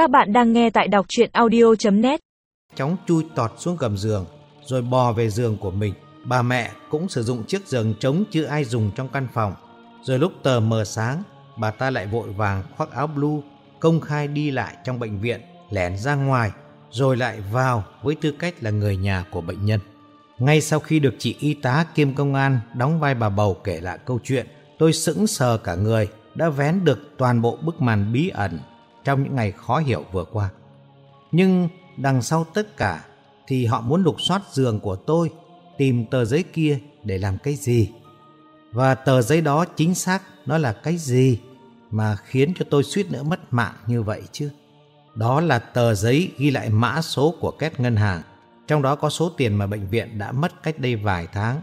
Các bạn đang nghe tại đọc chuyện audio.net Chóng chui tọt xuống gầm giường, rồi bò về giường của mình. Bà mẹ cũng sử dụng chiếc giường trống chưa ai dùng trong căn phòng. Rồi lúc tờ mờ sáng, bà ta lại vội vàng khoác áo blue, công khai đi lại trong bệnh viện, lẻn ra ngoài, rồi lại vào với tư cách là người nhà của bệnh nhân. Ngay sau khi được chị y tá kiêm công an đóng vai bà bầu kể lại câu chuyện, tôi sững sờ cả người, đã vén được toàn bộ bức màn bí ẩn trong những ngày khó hiểu vừa qua. Nhưng đằng sau tất cả thì họ muốn lục soát giường của tôi, tìm tờ giấy kia để làm cái gì. Và tờ giấy đó chính xác nó là cái gì mà khiến cho tôi suýt nữa mất mạng như vậy chứ. Đó là tờ giấy ghi lại mã số của két ngân hàng, trong đó có số tiền mà bệnh viện đã mất cách đây vài tháng.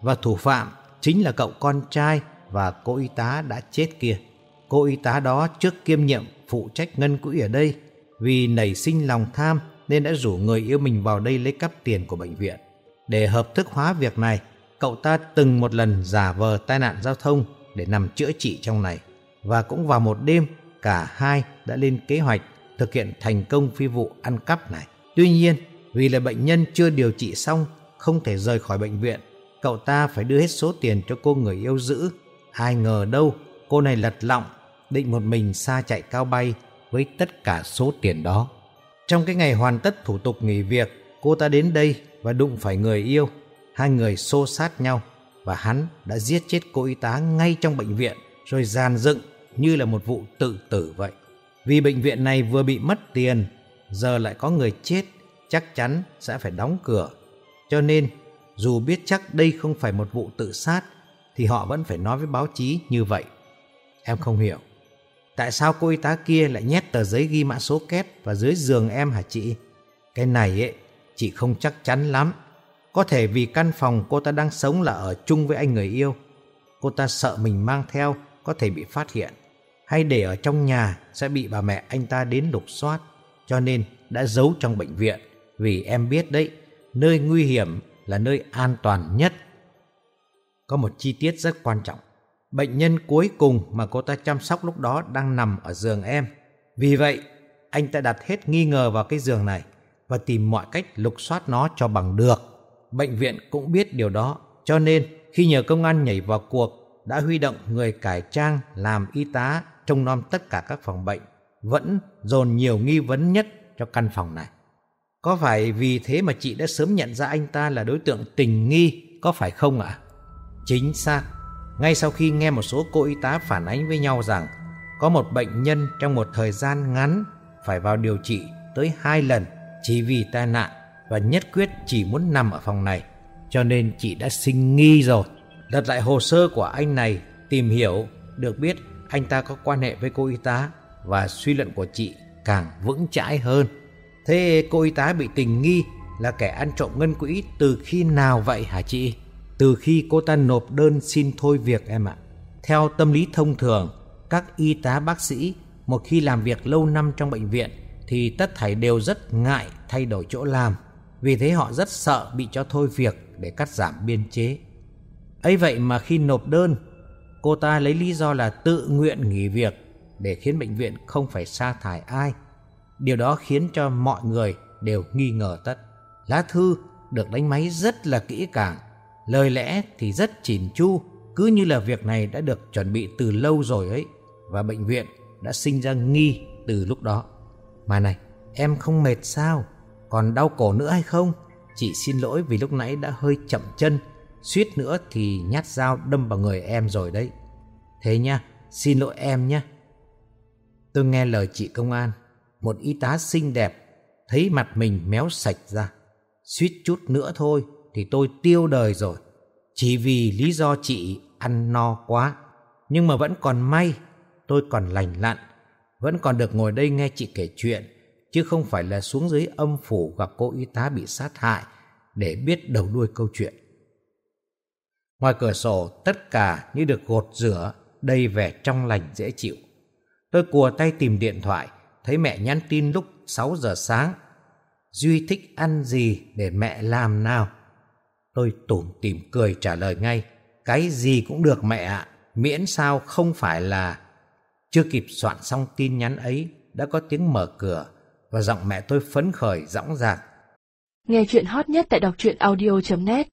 Và thủ phạm chính là cậu con trai và cô y tá đã chết kia. Cô y tá đó trước kiêm nhiệm phụ trách ngân quỹ ở đây vì nảy sinh lòng tham nên đã rủ người yêu mình vào đây lấy cắp tiền của bệnh viện. Để hợp thức hóa việc này, cậu ta từng một lần giả vờ tai nạn giao thông để nằm chữa trị trong này. Và cũng vào một đêm, cả hai đã lên kế hoạch thực hiện thành công phi vụ ăn cắp này. Tuy nhiên, vì là bệnh nhân chưa điều trị xong, không thể rời khỏi bệnh viện, cậu ta phải đưa hết số tiền cho cô người yêu giữ. Ai ngờ đâu, cô này lật lọng, định một mình xa chạy cao bay với tất cả số tiền đó. Trong cái ngày hoàn tất thủ tục nghỉ việc, cô ta đến đây và đụng phải người yêu. Hai người xô sát nhau và hắn đã giết chết cô y tá ngay trong bệnh viện rồi giàn dựng như là một vụ tự tử vậy. Vì bệnh viện này vừa bị mất tiền, giờ lại có người chết, chắc chắn sẽ phải đóng cửa. Cho nên, dù biết chắc đây không phải một vụ tự sát, thì họ vẫn phải nói với báo chí như vậy. Em không hiểu. Tại sao cô y tá kia lại nhét tờ giấy ghi mã số két vào dưới giường em hả chị? Cái này ấy, chị không chắc chắn lắm. Có thể vì căn phòng cô ta đang sống là ở chung với anh người yêu. Cô ta sợ mình mang theo có thể bị phát hiện. Hay để ở trong nhà sẽ bị bà mẹ anh ta đến lục soát. Cho nên đã giấu trong bệnh viện. Vì em biết đấy, nơi nguy hiểm là nơi an toàn nhất. Có một chi tiết rất quan trọng. Bệnh nhân cuối cùng mà cô ta chăm sóc lúc đó đang nằm ở giường em. Vì vậy, anh ta đặt hết nghi ngờ vào cái giường này và tìm mọi cách lục soát nó cho bằng được. Bệnh viện cũng biết điều đó, cho nên khi nhờ công an nhảy vào cuộc, đã huy động người cải trang làm y tá trông nom tất cả các phòng bệnh, vẫn dồn nhiều nghi vấn nhất cho căn phòng này. Có phải vì thế mà chị đã sớm nhận ra anh ta là đối tượng tình nghi, có phải không ạ? Chính xác. Ngay sau khi nghe một số cô y tá phản ánh với nhau rằng có một bệnh nhân trong một thời gian ngắn phải vào điều trị tới hai lần chỉ vì tai nạn và nhất quyết chỉ muốn nằm ở phòng này. Cho nên chị đã sinh nghi rồi. Lật lại hồ sơ của anh này, tìm hiểu được biết anh ta có quan hệ với cô y tá và suy luận của chị càng vững chãi hơn. Thế cô y tá bị tình nghi là kẻ ăn trộm ngân quỹ từ khi nào vậy hả chị? Từ khi cô ta nộp đơn xin thôi việc em ạ. Theo tâm lý thông thường, các y tá bác sĩ một khi làm việc lâu năm trong bệnh viện thì tất thảy đều rất ngại thay đổi chỗ làm. Vì thế họ rất sợ bị cho thôi việc để cắt giảm biên chế. ấy vậy mà khi nộp đơn, cô ta lấy lý do là tự nguyện nghỉ việc để khiến bệnh viện không phải sa thải ai. Điều đó khiến cho mọi người đều nghi ngờ tất. Lá thư được đánh máy rất là kỹ càng, lời lẽ thì rất chỉn chu, cứ như là việc này đã được chuẩn bị từ lâu rồi ấy, và bệnh viện đã sinh ra nghi từ lúc đó. Mà này, em không mệt sao? Còn đau cổ nữa hay không? Chị xin lỗi vì lúc nãy đã hơi chậm chân, suýt nữa thì nhát dao đâm vào người em rồi đấy. Thế nha, xin lỗi em nhé. Tôi nghe lời chị công an, một y tá xinh đẹp, thấy mặt mình méo sạch ra. Suýt chút nữa thôi thì tôi tiêu đời rồi. Chỉ vì lý do chị ăn no quá. Nhưng mà vẫn còn may, tôi còn lành lặn, vẫn còn được ngồi đây nghe chị kể chuyện, chứ không phải là xuống dưới âm phủ gặp cô y tá bị sát hại để biết đầu đuôi câu chuyện. Ngoài cửa sổ, tất cả như được gột rửa, đầy vẻ trong lành dễ chịu. Tôi cùa tay tìm điện thoại, thấy mẹ nhắn tin lúc 6 giờ sáng. Duy thích ăn gì để mẹ làm nào? Tôi tủm tỉm cười trả lời ngay. Cái gì cũng được mẹ ạ, miễn sao không phải là... Chưa kịp soạn xong tin nhắn ấy, đã có tiếng mở cửa và giọng mẹ tôi phấn khởi dõng dạc. Nghe chuyện hot nhất tại đọc truyện audio.net